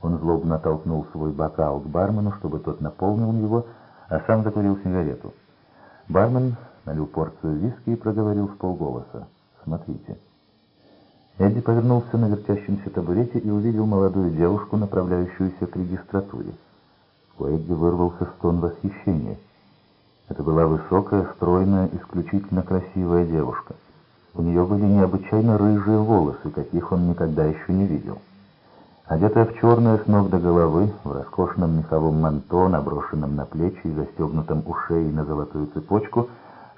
Он злобно толкнул свой бокал к бармену, чтобы тот наполнил его, а сам закурил сигарету. Бармен налил порцию виски и проговорил в полголоса. «Смотрите». Эдди повернулся на вертящемся табурете и увидел молодую девушку, направляющуюся к регистратуре. У Эдди вырвался стон восхищения. Это была высокая, стройная, исключительно красивая девушка. У нее были необычайно рыжие волосы, каких он никогда еще не видел. Одетая в черное с ног до головы, в роскошном меховом манто, наброшенном на плечи и застегнутом у шеи на золотую цепочку,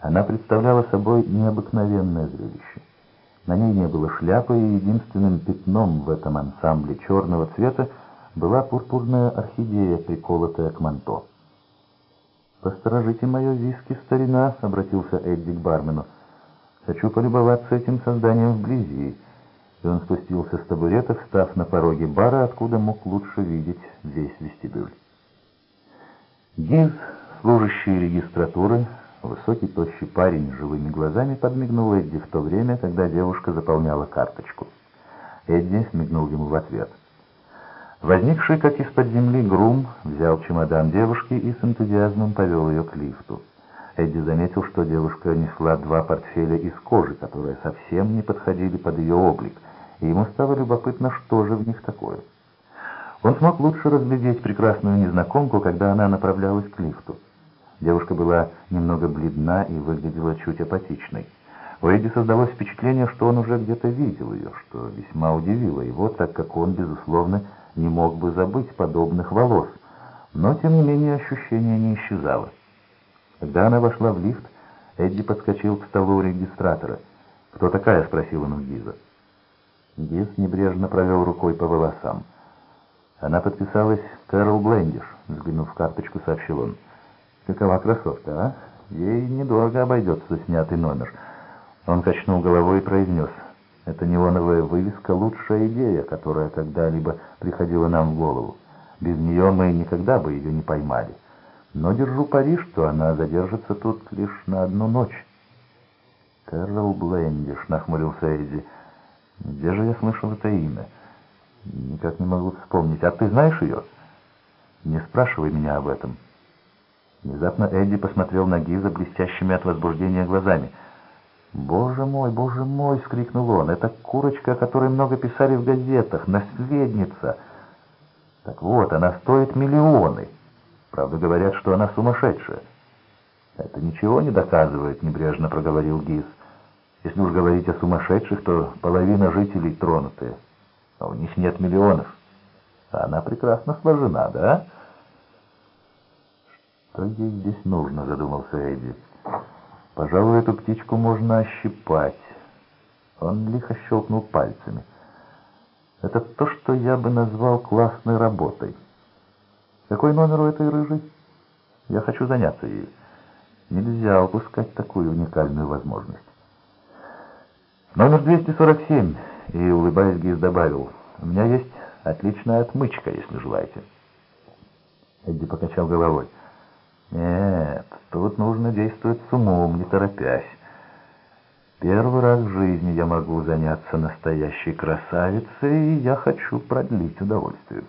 она представляла собой необыкновенное зрелище. На ней не было шляпы, и единственным пятном в этом ансамбле черного цвета была пурпурная орхидея, приколотая к манто. «Посторожите мое виски, старина», — обратился Эдди к бармену. «Хочу полюбоваться этим созданием вблизи» и он спустился с табурета, встав на пороге бара, откуда мог лучше видеть весь вестибюль. Гиз, служащий регистратуры, высокий тощий парень с живыми глазами, подмигнул Эдди в то время, когда девушка заполняла карточку. Эдди смигнул ему в ответ. Возникший, как из-под земли, грум взял чемодан девушки и с энтузиазмом повел ее к лифту. Эдди заметил, что девушка несла два портфеля из кожи, которые совсем не подходили под ее облик — и ему стало любопытно, что же в них такое. Он смог лучше разглядеть прекрасную незнакомку, когда она направлялась к лифту. Девушка была немного бледна и выглядела чуть апатичной. У Эдди создалось впечатление, что он уже где-то видел ее, что весьма удивило его, так как он, безусловно, не мог бы забыть подобных волос. Но, тем не менее, ощущение не исчезало. Когда она вошла в лифт, Эдди подскочил к столу регистратора. «Кто такая?» — спросил у Гиза. Гис небрежно провел рукой по волосам. Она подписалась Кэрол Блендиш, взглянув в карточку, сообщил он. Какова красотка, а? Ей недорого обойдется снятый номер. Он качнул головой и произнес. Это неоновая вывеска — лучшая идея, которая когда-либо приходила нам в голову. Без нее мы никогда бы ее не поймали. Но держу пари, что она задержится тут лишь на одну ночь. «Кэрол Блендиш», — нахмурился Эдди, — где же я слышал это имя? Никак не могу вспомнить. А ты знаешь ее? Не спрашивай меня об этом. Внезапно Эдди посмотрел на Гиза блестящими от возбуждения глазами. «Боже мой, боже мой!» — скрикнул он. «Это курочка, о которой много писали в газетах, наследница!» «Так вот, она стоит миллионы. Правда, говорят, что она сумасшедшая». «Это ничего не доказывает», — небрежно проговорил Гиз. Если уж говорить о сумасшедших, то половина жителей тронутые. А у них нет миллионов. А она прекрасно сложена, да? Что ей здесь нужно, задумался Эдди. Пожалуй, эту птичку можно ощипать. Он лихо щелкнул пальцами. Это то, что я бы назвал классной работой. Какой номер у этой рыжей? Я хочу заняться ей. Нельзя упускать такую уникальную возможность. Номер 247. И, улыбаясь, Гиз добавил, у меня есть отличная отмычка, если желаете. Эдди покачал головой. Нет, тут нужно действовать с умом, не торопясь. Первый раз в жизни я могу заняться настоящей красавицей, и я хочу продлить удовольствие.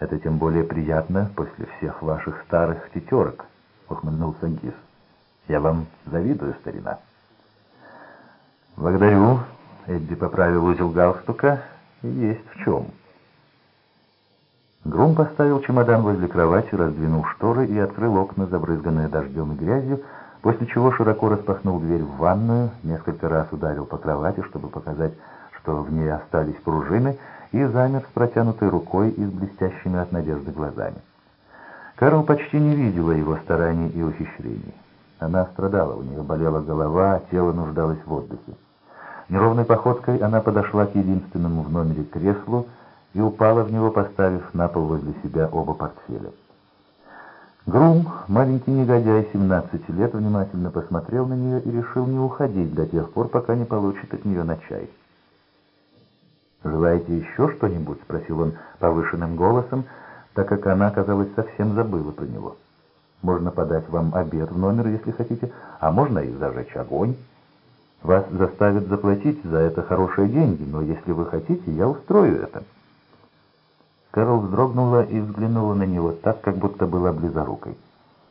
Это тем более приятно после всех ваших старых тетерок, ухмыльнулся Гиз. Я вам завидую, старина. «Благодарю», — Эдди поправил узел галстука, — «есть в чем». Грум поставил чемодан возле кровати, раздвинул шторы и открыл окна, забрызганные дождем и грязью, после чего широко распахнул дверь в ванную, несколько раз ударил по кровати, чтобы показать, что в ней остались пружины, и замер с протянутой рукой и с блестящими от надежды глазами. Карл почти не видела его стараний и ухищрений. Она страдала, у нее болела голова, тело нуждалось в отдыхе. Неровной походкой она подошла к единственному в номере креслу и упала в него, поставив на пол возле себя оба портфеля. Грум, маленький негодяй 17 лет, внимательно посмотрел на нее и решил не уходить до тех пор, пока не получит от нее на чай. «Желаете еще что-нибудь?» — спросил он повышенным голосом, так как она, казалось, совсем забыла про него. «Можно подать вам обед в номер, если хотите, а можно и зажечь огонь». Вас заставят заплатить за это хорошие деньги, но если вы хотите, я устрою это. Кэрол вздрогнула и взглянула на него так, как будто была близорукой.